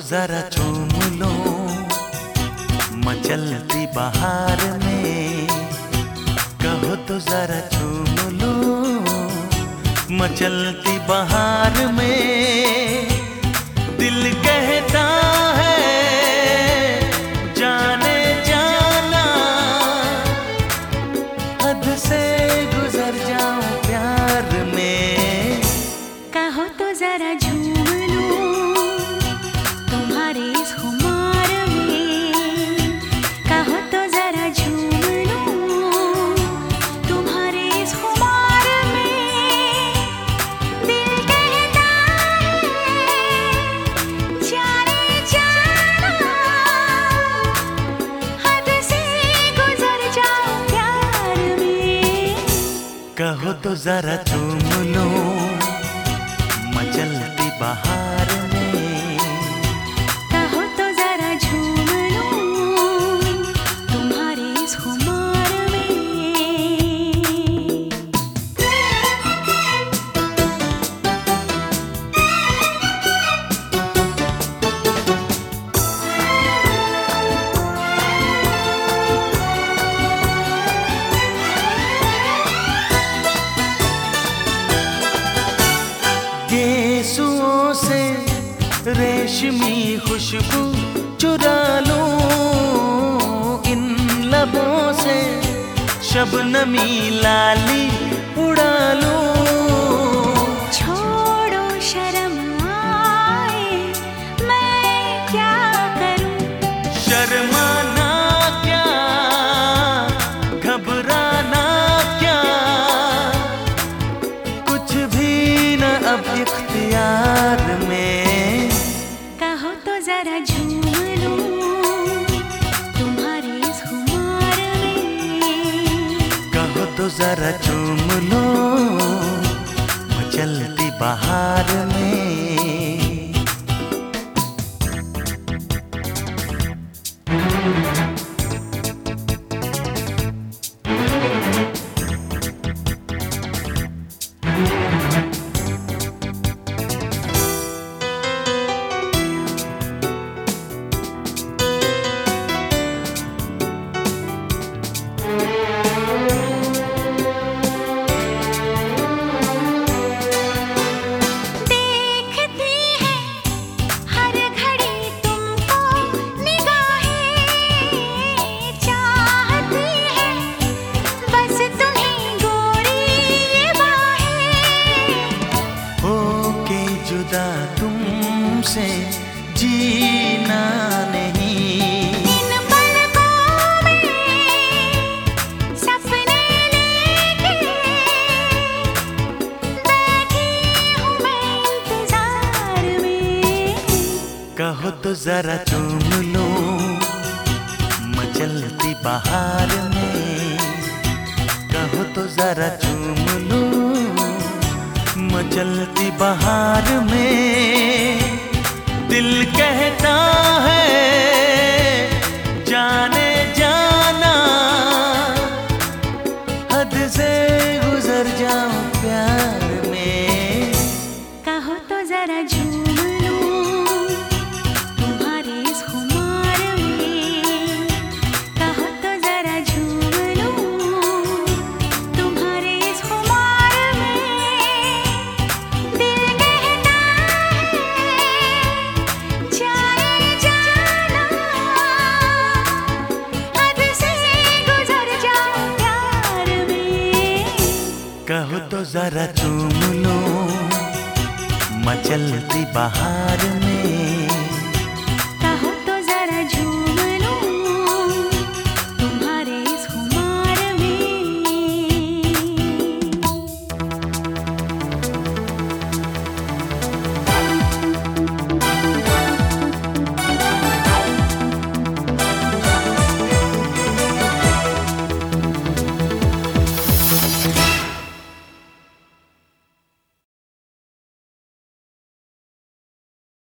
जरा चूम लो। मचलती बाहर में। कहो तो जरा चूम लो। मचलती बाहर में। तो जरा तुम लो। मचलती बाहर। रेशमी खुशबू चुरा लूँ इन लबों से। शबनमी लाली उड़ा लूँ। छोड़ो शर्म आए मैं क्या करूँ? शर्माना क्या? घबराना क्या? कुछ भी न अब जरा चूम लो। तुमसे जीना नहीं। इन पलकों में सपने लेके। बैठी हूँ मैं इंतज़ार में। कहो तो जरा चूम लो मचलती बाहर में। कहो तो जरा चूम लो मचलती बाहर में। दिल कहता है। तो जरा चूम लो मचलती बाहर में।